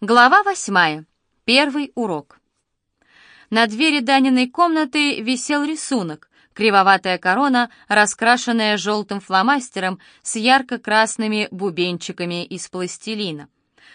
Глава восьмая. Первый урок. На двери Даниной комнаты висел рисунок. Кривоватая корона, раскрашенная желтым фломастером с ярко-красными бубенчиками из пластилина.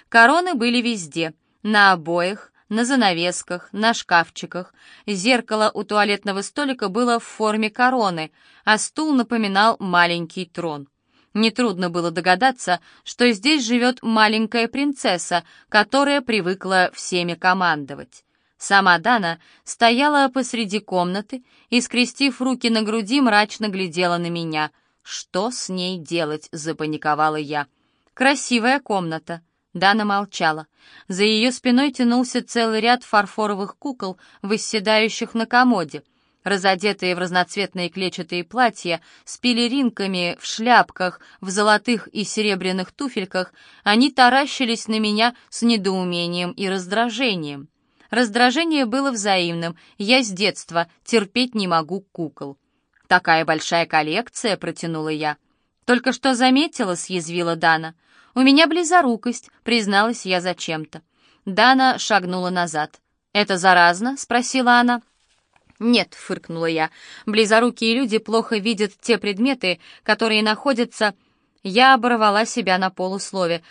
Короны были везде. На обоях, на занавесках, на шкафчиках. Зеркало у туалетного столика было в форме короны, а стул напоминал маленький трон. Нетрудно было догадаться, что здесь живет маленькая принцесса, которая привыкла всеми командовать. Сама Дана стояла посреди комнаты и, скрестив руки на груди, мрачно глядела на меня. «Что с ней делать?» — запаниковала я. «Красивая комната». Дана молчала. За ее спиной тянулся целый ряд фарфоровых кукол, восседающих на комоде — разодетые в разноцветные клетчатые платья, с пелеринками, в шляпках, в золотых и серебряных туфельках, они таращились на меня с недоумением и раздражением. Раздражение было взаимным, я с детства терпеть не могу кукол. «Такая большая коллекция», — протянула я. «Только что заметила», — съязвила Дана. «У меня близорукость», — призналась я зачем-то. Дана шагнула назад. «Это заразно?» — спросила она. «Нет», — фыркнула я, — «близорукие люди плохо видят те предметы, которые находятся...» Я оборвала себя на полуслове.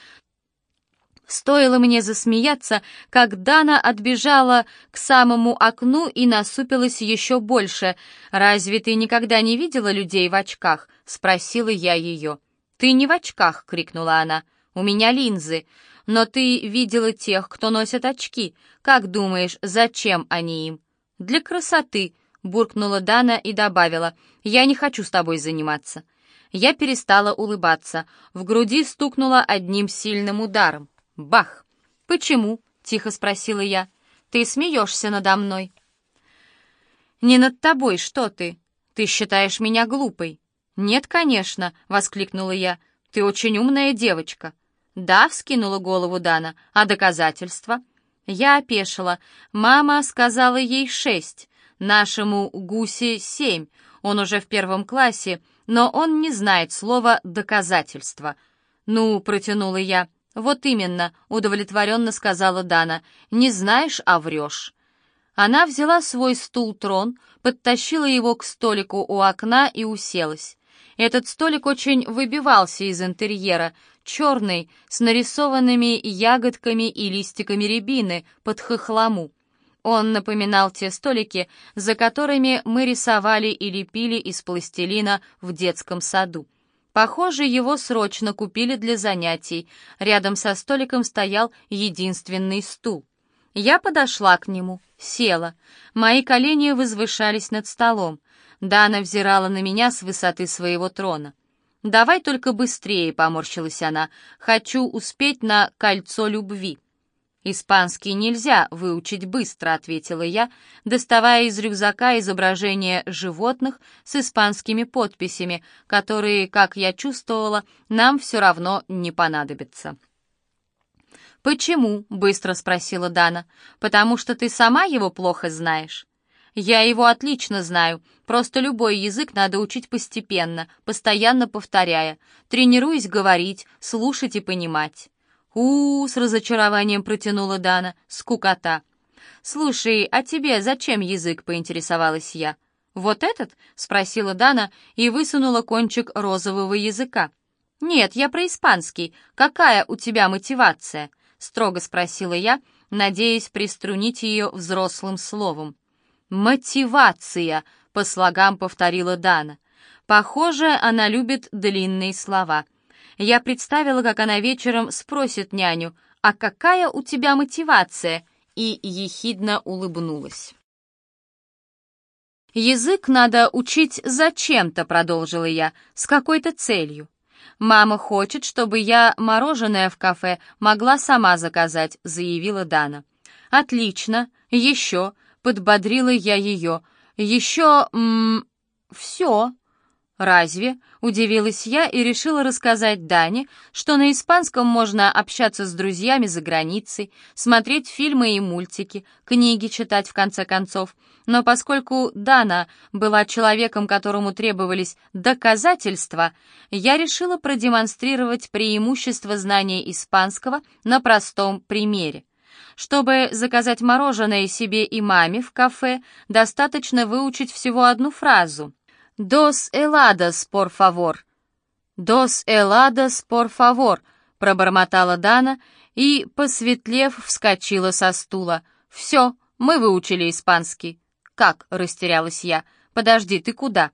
Стоило мне засмеяться, как Дана отбежала к самому окну и насупилась еще больше. «Разве ты никогда не видела людей в очках?» — спросила я ее. «Ты не в очках!» — крикнула она. «У меня линзы. Но ты видела тех, кто носит очки. Как думаешь, зачем они им?» «Для красоты», — буркнула Дана и добавила, «я не хочу с тобой заниматься». Я перестала улыбаться. В груди стукнула одним сильным ударом. Бах! «Почему?» — тихо спросила я. «Ты смеешься надо мной». «Не над тобой, что ты? Ты считаешь меня глупой?» «Нет, конечно», — воскликнула я. «Ты очень умная девочка». «Да», — вскинула голову Дана. «А доказательства?» Я опешила. Мама сказала ей шесть, нашему гусе семь. Он уже в первом классе, но он не знает слова «доказательство». «Ну», — протянула я. «Вот именно», — удовлетворенно сказала Дана. «Не знаешь, а врешь». Она взяла свой стул-трон, подтащила его к столику у окна и уселась. Этот столик очень выбивался из интерьера, черный, с нарисованными ягодками и листиками рябины под хохлому. Он напоминал те столики, за которыми мы рисовали и лепили из пластилина в детском саду. Похоже, его срочно купили для занятий. Рядом со столиком стоял единственный стул. Я подошла к нему, села. Мои колени возвышались над столом. Дана взирала на меня с высоты своего трона. «Давай только быстрее», — поморщилась она. «Хочу успеть на кольцо любви». «Испанский нельзя выучить быстро», — ответила я, доставая из рюкзака изображение животных с испанскими подписями, которые, как я чувствовала, нам все равно не понадобятся. «Почему?» — быстро спросила Дана. «Потому что ты сама его плохо знаешь». Я его отлично знаю, просто любой язык надо учить постепенно, постоянно повторяя, тренируясь говорить, слушать и понимать. у, -у, -у с разочарованием протянула Дана, скукота. «Слушай, а тебе зачем язык?» — поинтересовалась я. «Вот этот?» — спросила Дана и высунула кончик розового языка. «Нет, я про испанский. Какая у тебя мотивация?» — строго спросила я, надеясь приструнить ее взрослым словом. «Мотивация», — по слогам повторила Дана. Похоже, она любит длинные слова. Я представила, как она вечером спросит няню, «А какая у тебя мотивация?» и ехидно улыбнулась. «Язык надо учить зачем-то», — продолжила я, — «с какой-то целью. Мама хочет, чтобы я мороженое в кафе могла сама заказать», — заявила Дана. «Отлично. Еще. Подбодрила я ее. «Еще... М -м, все». «Разве?» — удивилась я и решила рассказать Дане, что на испанском можно общаться с друзьями за границей, смотреть фильмы и мультики, книги читать в конце концов. Но поскольку Дана была человеком, которому требовались доказательства, я решила продемонстрировать преимущество знания испанского на простом примере. Чтобы заказать мороженое себе и маме в кафе, достаточно выучить всего одну фразу — «Dos heladas, por favor». «Dos heladas, por favor», — пробормотала Дана и, посветлев, вскочила со стула. «Все, мы выучили испанский». «Как?» — растерялась я. «Подожди, ты куда?»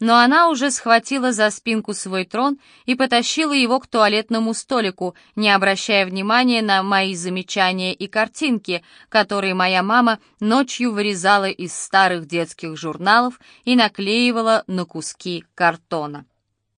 Но она уже схватила за спинку свой трон и потащила его к туалетному столику, не обращая внимания на мои замечания и картинки, которые моя мама ночью вырезала из старых детских журналов и наклеивала на куски картона.